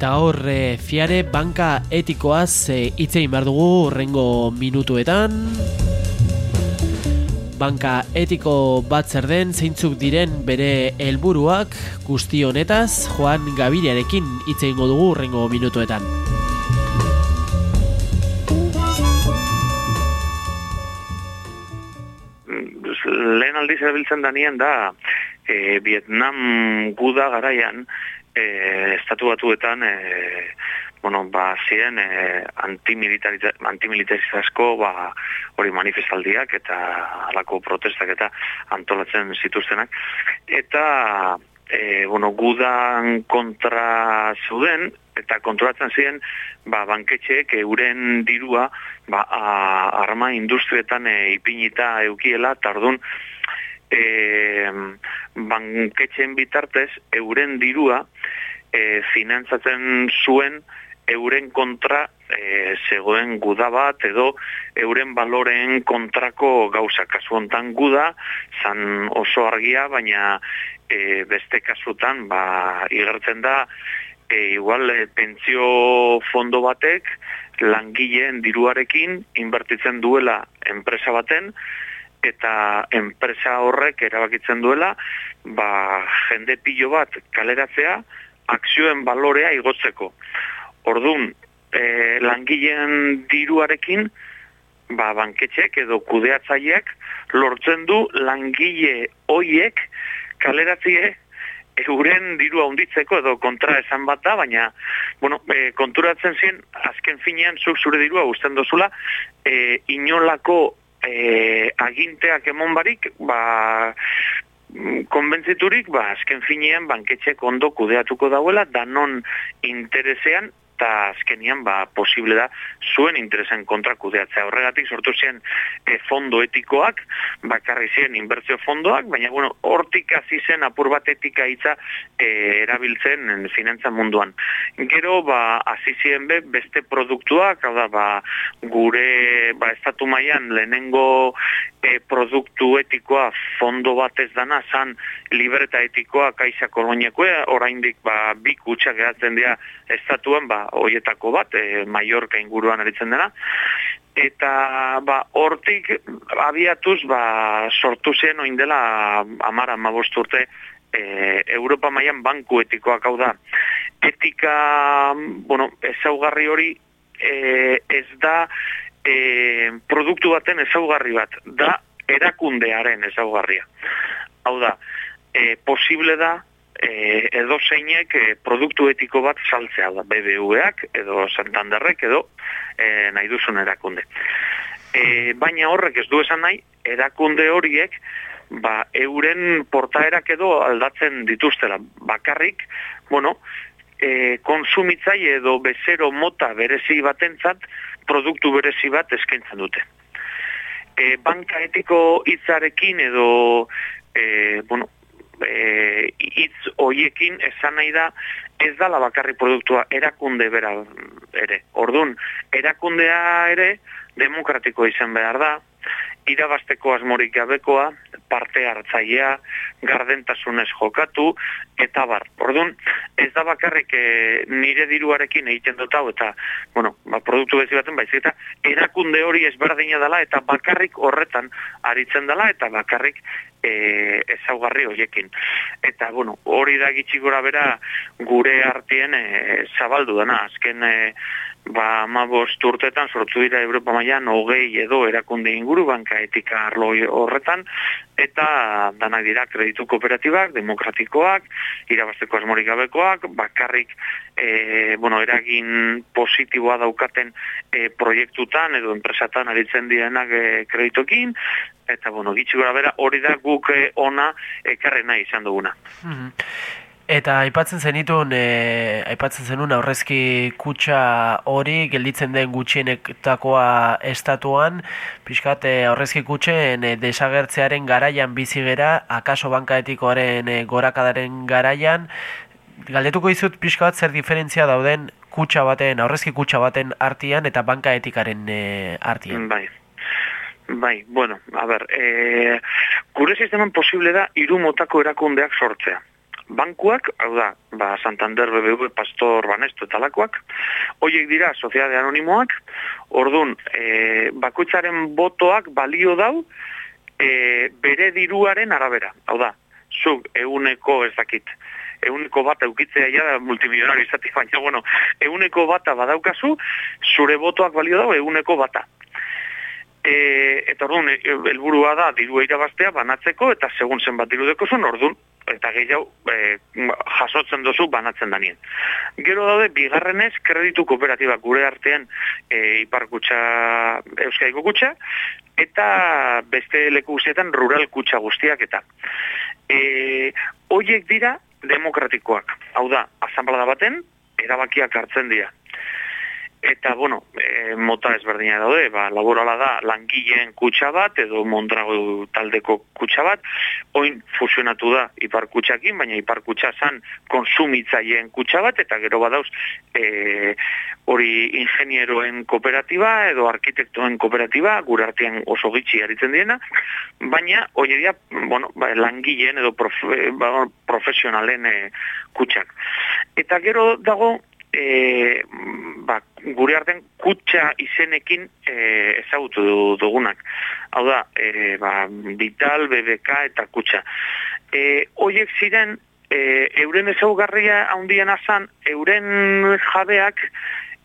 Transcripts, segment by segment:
Eta hor, e, fiare banka etikoaz e, itzein behar dugu rengo minutuetan. Banka etiko bat zer den zeintzuk diren bere helburuak guzti honetaz Joan Gabiriarekin itzein dugu rengo minutuetan. Lehen aldiz erabiltzen danien da e, Vietnam guda garaian e, estatu batuetan e, bueno, ba, ziren e, antimilitarizazko ba, hori manifestaldiak eta alako protestak eta antolatzen zituztenak. Eta e, bueno, gudan kontra zeuden, eta kontrolatzen ziren ba, banketxeek euren dirua ba, a, arma industrietan e, ipinita eukiela, tardun e, banketxeen bitartez euren dirua e, finantzatzen zuen euren kontra e, zegoen guda bat edo euren baloren kontrako gauza. Kasu hontan guda zan oso argia baina e, beste kasutan ba igertzen da e, igual e, pentsio fondo batek langileen diruarekin inbertitzen duela enpresa baten eta enpresa horrek erabakitzen duela ba jende pilo bat kaleratzea akzioen balorea igotzeko. Ordun, e, langileen diruarekin, ba, banketxek edo kudeatzaileak lortzen du langile hoiek kaleratzie euren dirua unditzeko edo kontra esan bat da, baina bueno, e, konturatzen zien, azken finean zuk zure dirua guztien dozula, e, inolako e, aginteak emon barik, ba, konbentziturik, ba, azken finean banketxek ondo kudeatuko dauela, danon interesean eta azkenian ba, posible da zuen interesen kontra kudeatzea. Horregatik sortu ziren e, fondo etikoak, bakarri ziren inbertzio fondoak, baina bueno, hortik hasi zen apur bat etika hitza e, erabiltzen en, finantza munduan. Gero ba, hasi ziren be, beste produktuak, hau da, ba, gure ba, estatu mailan lehenengo e, produktu etikoa fondo bat ez dana, zan libreta etikoa kaisa koloniakoa, oraindik ba, bi kutsak geratzen dira estatuan, ba, hoietako bat, e, Mallorca inguruan aritzen dena, eta ba, hortik abiatuz ba, sortu zen oin dela amara urte e, Europa mailan banku etikoak hau da. Etika, bueno, ezaugarri hori e, ez da e, produktu baten ezaugarri bat, da erakundearen ezaugarria. Hau da, e, posible da e, edo zeinek e, produktu etiko bat saltzea da, BBVak edo Santanderrek edo e, nahi duzun erakunde. E, baina horrek ez du esan nahi, erakunde horiek ba, euren portaerak edo aldatzen dituztela. Bakarrik, bueno, e, konsumitzai edo bezero mota berezi batentzat produktu berezi bat eskaintzen dute. E, banka etiko hitzarekin edo e, bueno, e, itz hoiekin esan nahi da ez dala bakarri produktua erakunde bera ere. Ordun erakundea ere demokratiko izan behar da, irabasteko asmorik gabekoa, parte hartzailea, gardentasunez jokatu, eta bar. Orduan, ez da bakarrik e, nire diruarekin egiten dut hau, eta, bueno, ba, produktu bezi baten baiz, eta erakunde hori ezberdina dela, eta bakarrik horretan aritzen dela, eta bakarrik e, ezaugarri horiekin. Eta, bueno, hori da gitxi gora bera gure artien e, zabaldu dena, azken... E, ba, ma bost urtetan sortu dira Europa mailan hogei edo erakunde inguru banka etika arlo horretan, eta danak dira kreditu kooperatibak, demokratikoak, irabasteko asmorik gabekoak, bakarrik e, bueno, eragin positiboa daukaten e, proiektutan edo enpresatan aritzen direnak e, kreditokin, eta bueno, gitsi gora bera, hori da guk e, ona ekarrena izan duguna. Mm Eta aipatzen zenitun, e, aipatzen zenun aurrezki kutsa hori gelditzen den gutxienetakoa estatuan, pixkat e, aurrezki kutxen e, desagertzearen garaian bizi gera, akaso bankaetikoaren e, gorakadaren garaian, galdetuko izut pixkat zer diferentzia dauden kutsa baten, aurrezki kutsa baten artian eta bankaetikaren e, artian. Bai. Bai, bueno, a ber, e, gure sisteman posible da hiru motako erakundeak sortzea bankuak, hau da, ba, Santander, BBV, Pastor, Banesto eta lakoak, hoiek dira, soziade anonimoak, ordun e, bakoitzaren botoak balio dau, e, bere diruaren arabera, hau da, zuk euneko ez dakit, euneko bata eukitzea ja multimilionario izatik, baina, bueno, euneko bata badaukazu, zure botoak balio dau euneko bata. E, eta orduan, e, helburua da dirua irabaztea banatzeko eta segun zen bat dirudeko zuen, orduan, eta gehiago e, jasotzen duzu banatzen danien. Gero daude, bigarrenez, kreditu kooperatiba gure artean e, iparkutsa, euskaiko kutsa, eta beste leku guztietan rural kutsa guztiak eta. E, oiek dira demokratikoak. Hau da, asamblada baten, erabakiak hartzen dira eta bueno, e, mota ezberdina daude, ba, laborala da langileen kutsa bat edo mondrago taldeko kutsa bat, oin fusionatu da ipar kutsakin, baina ipar kutsa zan konsumitzaileen kutsa bat, eta gero badauz e, hori ingenieroen kooperatiba edo arkitektoen kooperatiba, gure artean oso gitxi aritzen diena, baina hori dia, bueno, ba, langileen edo profe, ba, profesionalen e, kutsak. Eta gero dago, e, ba, gure arten kutsa izenekin e, ezagutu dugunak. Hau da, e, ba, Vital, BBK eta kutsa. E, oiek ziren, e, euren ezaugarria handian azan, euren jabeak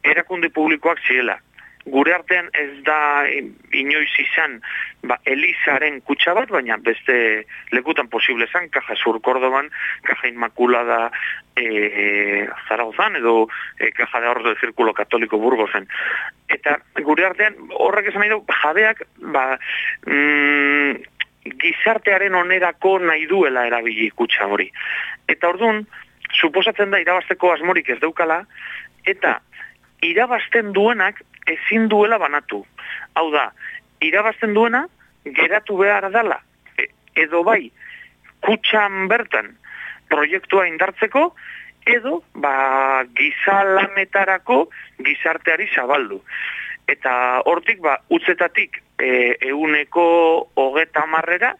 erakunde publikoak zirela gure artean ez da inoiz izan ba, Elizaren kutsa bat, baina beste lekutan posible zan, kaja sur Kordoban, kaja inmakulada e, Zaragozan, edo e, kaja de ahorro de zirkulo katoliko burgozen. Eta gure artean horrek esan nahi du, jabeak, ba, mm, gizartearen onerako nahi duela erabili kutsa hori. Eta ordun suposatzen da irabasteko asmorik ez daukala, eta irabazten duenak ezin duela banatu. Hau da, irabazten duena, geratu behar dala. E, edo bai, kutsan bertan proiektua indartzeko, edo ba, gizalanetarako gizarteari zabaldu. Eta hortik, ba, utzetatik e, euneko hogeta marrera,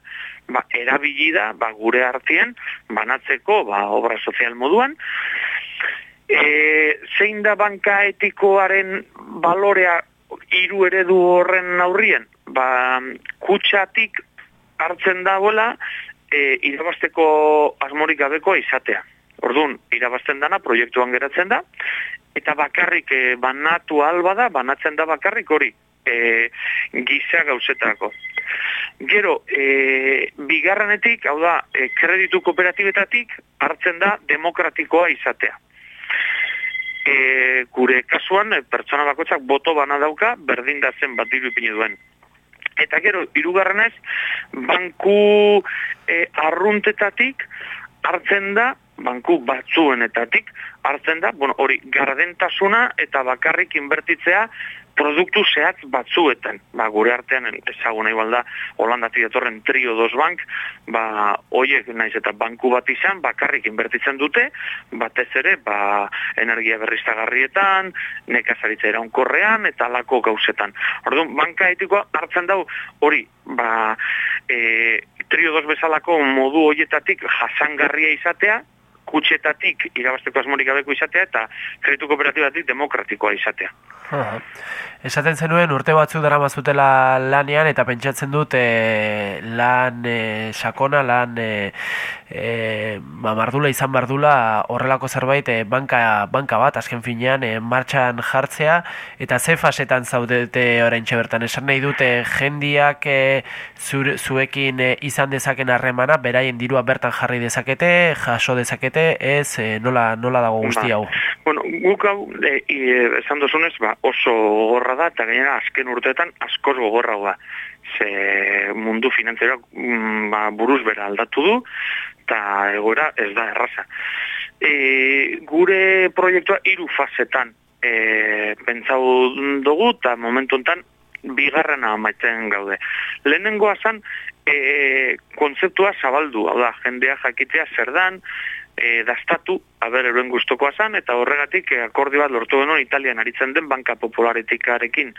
ba, erabilida ba, gure artien banatzeko ba, obra sozial moduan, e, zein da banka etikoaren balorea hiru eredu horren aurrien? Ba, kutsatik hartzen dagoela e, irabasteko asmorik gabeko izatea. Orduan, irabazten dana proiektuan geratzen da, eta bakarrik e, banatu alba da, banatzen da bakarrik hori e, giza gauzetako. Gero, e, bigarrenetik, hau da, e, kreditu kooperatibetatik hartzen da demokratikoa izatea e, gure kasuan e, pertsona bakoitzak boto bana dauka berdin da zen bat diru ipini duen. Eta gero, irugarrenez, banku e, arruntetatik hartzen da, banku batzuenetatik hartzen da, bueno, hori gardentasuna eta bakarrik inbertitzea produktu zehatz batzuetan, ba, gure artean ezaguna igual da, Holandatik etorren trio dos bank, ba, oiek naiz eta banku bat izan, bakarrik inbertitzen dute, batez ere, ba, energia berriztagarrietan, nekazaritza iraunkorrean, eta lako gauzetan. Orduan, banka etikoa hartzen dau, hori, ba, e, trio dos bezalako modu hoietatik jasangarria izatea, kutxetatik irabasteko asmorik gabeko izatea eta kreditu kooperatibatik demokratikoa izatea. Esaten zenuen urte batzuk dara mazutela lanean eta pentsatzen dut e, lan e, sakona, lan e, e, mardula izan bardula horrelako zerbait e, banka, banka bat, azken finean, e, martxan jartzea eta ze fasetan zaudete orain bertan Esan nahi dute jendiak e, zuekin e, izan dezaken harremana, beraien dirua bertan jarri dezakete, jaso dezakete, ez nola, nola dago guzti ba, hau? Bueno, guk hau, e, esan dozunez, ba, oso gogorra da, eta gainera azken urteetan askoz gogorra da. Ze mundu finantzera mm, ba, buruz bera aldatu du, eta egoera ez da erraza. E, gure proiektua hiru fasetan e, pentsau dugu, eta momentu enten bigarrena amaitzen gaude. Lehenengoa zan, e, kontzeptua zabaldu, hau da, jendea jakitea zer dan, e, dastatu, haber eruen guztokoa zan, eta horregatik e, akordio bat lortu genuen Italian aritzen den banka popularetikarekin,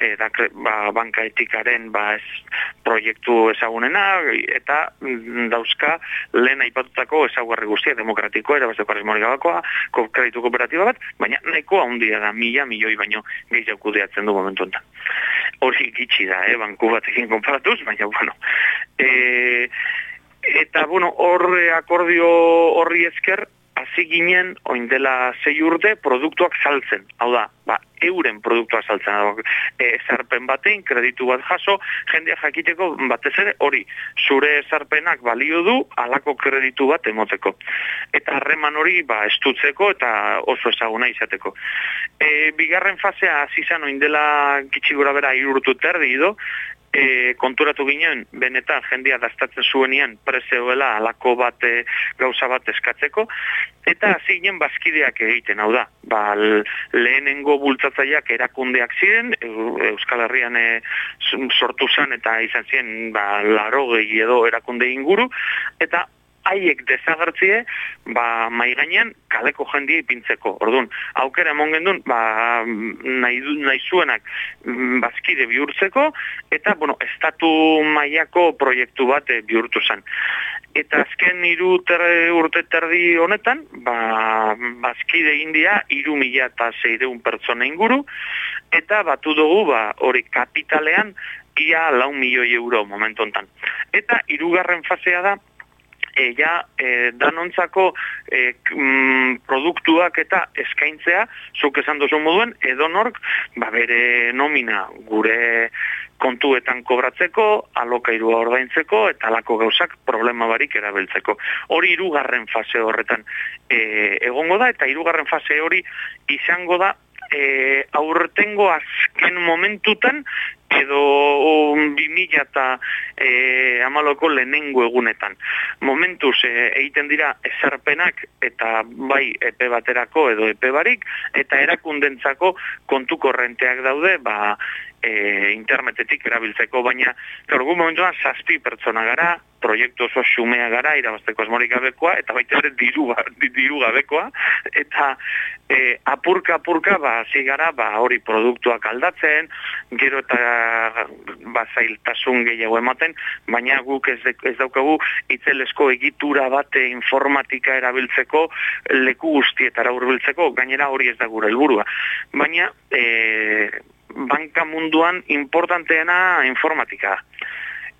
e, dakre, ba, banka etikaren ba, ez, proiektu ezagunena, eta mm, dauzka lehen aipatutako ezaguarri guztia demokratikoa, erabazeko arizmori gabakoa, kreditu kooperatiba bat, baina nahikoa handia da, mila, milioi baino gehiago kudeatzen du momentu enten. Hori gitsi da, eh, banku batekin konparatuz, baina, bueno, e, eta bueno, hor eh, akordio horri esker hasi ginen oin dela sei urte produktuak saltzen. Hau da, ba, euren produktuak saltzen. Hau, e, esarpen batein, kreditu bat jaso, jendea jakiteko batez ere hori, zure esarpenak balio du alako kreditu bat emoteko. Eta harreman hori ba, estutzeko eta oso ezaguna izateko. E, bigarren fasea hasi zen oin dela gitsigura bera irurtu terdi ido, e, konturatu ginen, benetan jendia dastatzen zuenian prezeoela alako bat e, gauza bat eskatzeko, eta hasi ginen bazkideak egiten, hau da, ba, lehenengo bultzatzaileak erakundeak ziren, Euskal Herrian e, sortu zen eta izan ziren ba, laro edo erakunde inguru, eta haiek desagertzie, ba, mai gainean kaleko jendia ipintzeko. Orduan, aukera emon gendun, ba, nahi, nahi zuenak mm, bazkide bihurtzeko, eta, bueno, estatu mailako proiektu bat eh, bihurtu zen. Eta azken iru urte terdi honetan, ba, bazkide india, iru mila eta zeideun pertsona inguru, eta batu dugu, ba, hori kapitalean, ia lau milioi euro momentu hontan. Eta irugarren fasea da, e, ja, e, danontzako e, mm, produktuak eta eskaintzea, zuk esan duzu moduen, edonork, ba bere nomina gure kontuetan kobratzeko, alokairua ordaintzeko, eta alako gauzak problema barik erabiltzeko. Hori irugarren fase horretan e, egongo da, eta irugarren fase hori izango da e, aurtengo azken momentutan edo um, bi mila eta e, amaloko lehenengo egunetan. Momentuz e, egiten dira ezarpenak eta bai epe baterako edo epe barik eta erakundentzako kontu korrenteak daude ba, e, internetetik erabiltzeko, baina gaur momentuan zazpi pertsona gara, proiektu oso xumea gara, irabazteko esmorik gabekoa, eta baita ere diru, diru gabekoa, eta e, apurka apurka ba, zigara ba, hori produktuak aldatzen, gero eta ba, zailtasun gehiago ematen, baina guk ez, ez daukagu itzelesko egitura bate informatika erabiltzeko leku guztietara urbiltzeko, gainera hori ez da gure helburua. Baina e, banka munduan importanteena informatika.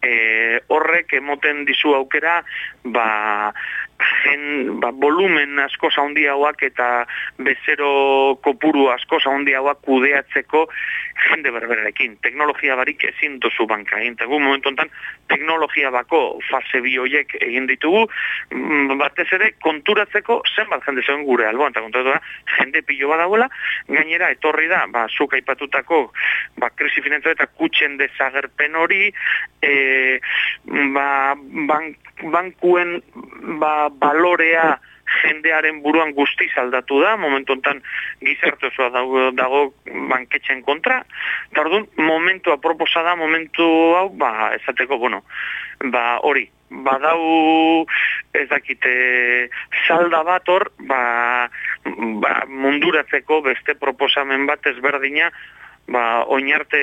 E, horrek emoten dizu aukera ba, gen, ba, volumen asko handiagoak eta bezero kopuru asko handiagoak kudeatzeko jende berberarekin. Teknologia barik ezin duzu banka egin. Tegu momentu enten, teknologia bako fase bi hoiek egin ditugu, mm, batez ere konturatzeko zenbat jende zegoen gure alboan, eta konturatu da, jende pilo badagoela, gainera etorri da, ba, zuk aipatutako ba, krisi finantzia eta kutsen dezagerpen hori, e, ba, bank, bankuen ba, balorea jendearen buruan guztiz aldatu da, momentu enten gizarte osoa dago, dago banketxen kontra, eta orduan, momentu aproposa da, momentu hau, ba, esateko, bueno, ba, hori, badau ez dakite salda bat hor, ba, ba, munduratzeko beste proposamen bat ezberdina, ba, oinarte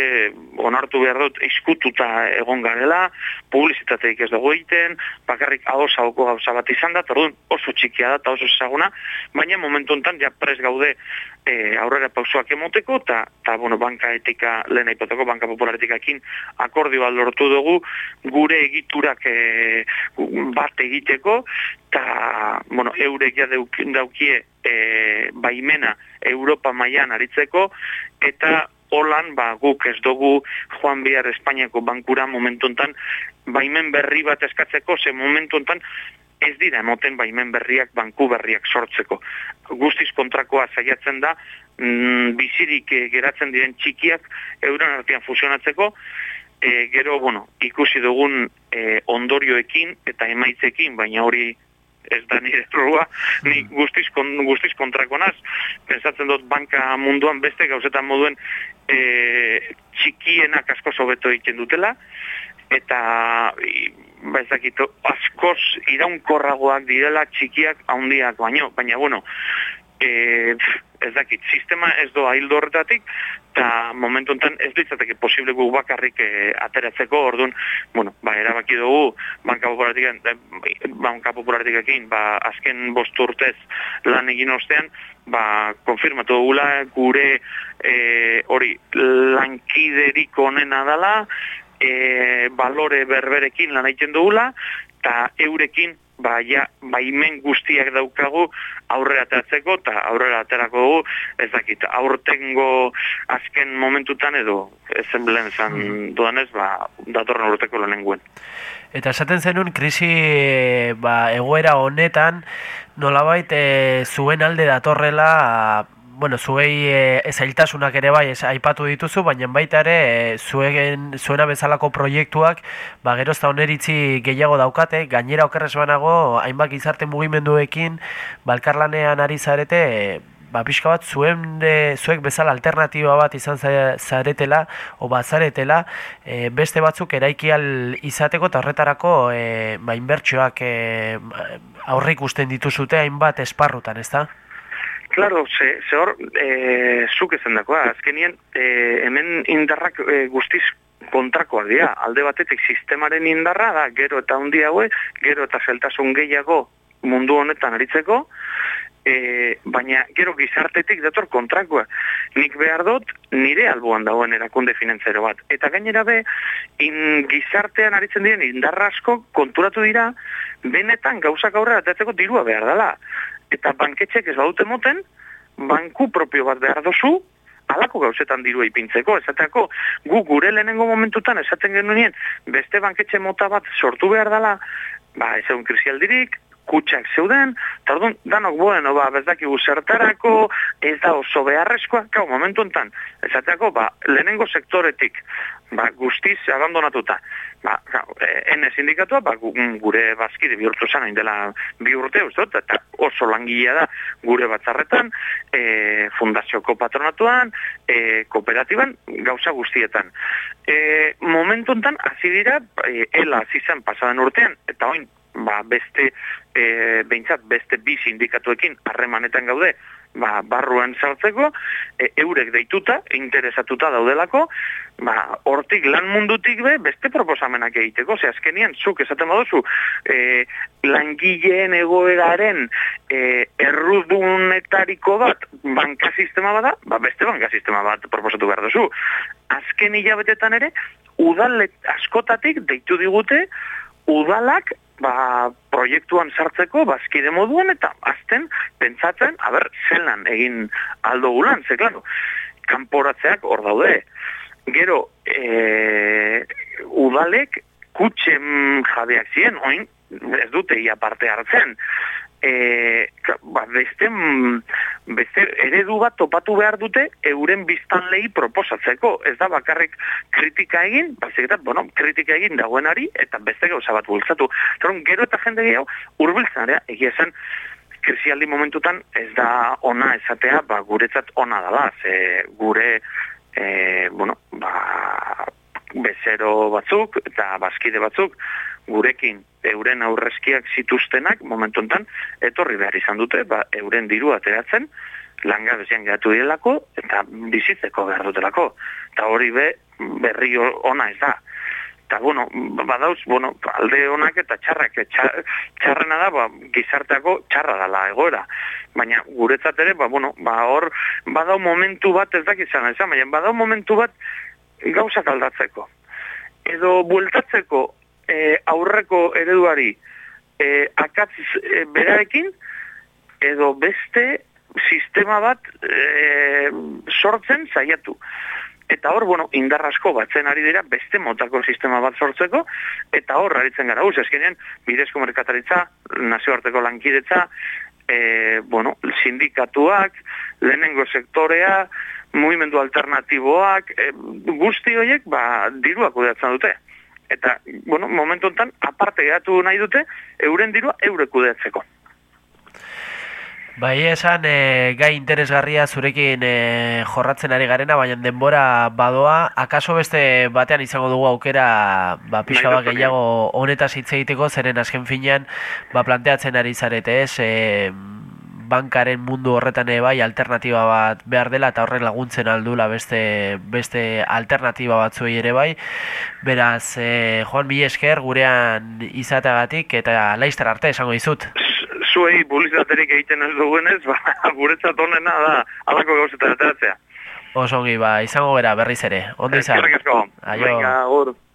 onartu behar dut izkututa egon garela, publizitateik ez dugu egiten, bakarrik hau hauko gauza bat izan da, tordun oso txikia da eta oso ezaguna, baina momentu enten ja pres gaude e, aurrera pausuak emoteko, eta ta, bueno, banka etika, lehen aipoteko, banka popularetikakin akordio bat lortu dugu, gure egiturak e, bat egiteko, eta, bueno, eurek ja daukie e, baimena Europa mailan aritzeko, eta holan, ba, guk ez dugu Juan Biar Espainiako bankura momentu enten, baimen berri bat eskatzeko, ze momentu enten, ez dira emoten baimen berriak, banku berriak sortzeko. Guztiz kontrakoa zaiatzen da, mm, bizirik eh, geratzen diren txikiak euren artean fusionatzeko, e, gero, bueno, ikusi dugun e, ondorioekin eta emaitzekin, baina hori ez da nire errua, ni guztiz, kon, guztiz kontrako naz, pensatzen dut banka munduan beste gauzetan moduen e, txikienak asko sobeto egiten dutela, eta ba ez dakit, askoz iraunkorragoak direla txikiak handiak baino, baina bueno, e, ez dakit, sistema ez doa hildo horretatik, eta momentu enten ez ditzateke posible gu bakarrik e, ateratzeko, orduan, bueno, ba, erabaki dugu, banka popularitik, eh, banka popularitik ekin, ba, azken bost urtez lan egin ostean, ba, konfirmatu dugula, gure e, hori lankiderik onena dala, e, balore berberekin lan egiten dugula, eta eurekin ba, ja, baimen guztiak daukagu aurrera ateratzeko, eta aurrera aterako dugu, ez dakit, aurtengo azken momentutan edo, ezen blen zan mm. duanez, ba, datorren urteko lehenenguen. Eta esaten zenun, krisi ba, egoera honetan, nolabait e, zuen alde datorrela bueno, zuei e, ezailtasunak ere bai ez aipatu dituzu, baina baita ere e, zuen, zuena bezalako proiektuak ba, gerozta oneritzi gehiago daukate, gainera okerrez banago, hainbat gizarte mugimenduekin balkarlanean ari zarete, e, ba, pixka bat zuen de, zuek bezala alternatiba bat izan zaretela, o bazaretela, e, beste batzuk eraikial izateko eta horretarako e, ba, inbertsioak e, aurrik usten dituzute hainbat esparrutan, ez da? Claro, ze, ze hor, e, zuk ezen dakoa, azkenien, e, hemen indarrak e, guztiz kontrakoak dira. Alde batetik sistemaren indarra da, gero eta hundi haue, gero eta zeltasun gehiago mundu honetan aritzeko, e, baina gero gizartetik dator kontrakoa. Nik behar dut, nire alboan dagoen erakunde finanzero bat. Eta gainera be, in gizartean aritzen diren indarra asko konturatu dira, benetan gauzak aurrera atatzeko dirua behar dela eta banketxek ez badute moten, banku propio bat behar dozu, alako gauzetan dirua ipintzeko, esateako, gu gure lehenengo momentutan, esaten genuen beste banketxe mota bat sortu behar dela, ba, ez egun krisialdirik, kutsak zeuden, eta orduan, danok bueno, ba, bezdaki zertarako, ez da oso beharrezkoa, kau, momentu enten, esateako, ba, lehenengo sektoretik, ba, guztiz abandonatuta, ba, ene sindikatua, ba, mm, gure bazkide bihurtu zan, dela bi urte, uste, eta oso langilea da gure batzarretan, e, fundazioko patronatuan, e, kooperatiban, gauza guztietan. E, momentu enten, hasi dira, e, ela hasi zen pasadan urtean, eta oin, ba, beste, e, behintzat, beste bi sindikatuekin harremanetan gaude, ba, barruan sartzeko, e, eurek deituta, interesatuta daudelako, ba, hortik lan mundutik be, beste proposamenak egiteko, ze azkenian, zuk esaten baduzu, e, langileen egoeraren e, errudunetariko bat, banka sistema bada, ba, beste banka sistema bat proposatu behar duzu. Azken hilabetetan ere, udal askotatik deitu digute, udalak ba, proiektuan sartzeko bazkide moduan eta azten pentsatzen, haber, zelan egin aldo gulan, ze, klaro, kanporatzeak hor daude. Gero, e, udalek kutsen jabeak ziren, oin, ez dute ia parte hartzen, e, ba, beste, beste eredu bat topatu behar dute euren biztan lehi proposatzeko. Ez da bakarrik kritika egin, bazik eta, bueno, kritika egin dagoenari, eta beste gauza bat bultzatu. Zeron, gero eta jende gehiago, urbiltzen area, egia esan, krisialdi momentutan ez da ona esatea, ba, guretzat ona dala, ze gure, e, bueno, ba, bezero batzuk eta bazkide batzuk, gurekin euren aurrezkiak zituztenak momentu enten etorri behar izan dute, ba, euren diru ateratzen, langa bezian gehatu direlako, eta bizitzeko behar dutelako. Eta hori be, berri ona ez da. Eta, bueno, badauz, bueno, alde honak eta txarrak, txarrena da, ba, gizarteako txarra dala egoera. Baina guretzat ere, ba, bueno, ba, hor, badau momentu bat, ez dakizan, ez da, baina badau momentu bat gauzak aldatzeko. Edo bueltatzeko e, aurreko ereduari e, akatz e, berarekin edo beste sistema bat e, sortzen zaiatu. Eta hor, bueno, indarrasko batzen ari dira beste motako sistema bat sortzeko, eta hor, aritzen gara, uz, eskenean, bidezko merkataritza, nazioarteko lankidetza, e, bueno, sindikatuak, lehenengo sektorea, mugimendu alternatiboak, e, guzti horiek, ba, diruak udeatzen dute eta, bueno, momentu enten, aparte gehatu nahi dute, euren dirua eurek udeatzeko. Bai, esan e, gai interesgarria zurekin e, jorratzen ari garena, baina denbora badoa, akaso beste batean izango dugu aukera ba, pixka bat gehiago honetaz hitz egiteko, zeren azken finean ba, planteatzen ari zarete, ez? E, bankaren mundu horretan ere bai alternatiba bat behar dela eta horrek laguntzen aldula beste beste alternatiba batzuei ere bai. Beraz, e, Juan mi esker gurean izateagatik eta laizter arte esango dizut. Zuei publizitaterik egiten ez dugunez, ba, guretzat honena da alako gauzetan ateratzea. Osongi, ba, izango gara berriz ere. Ondo izan. Eskerrik asko. Aio. Venga,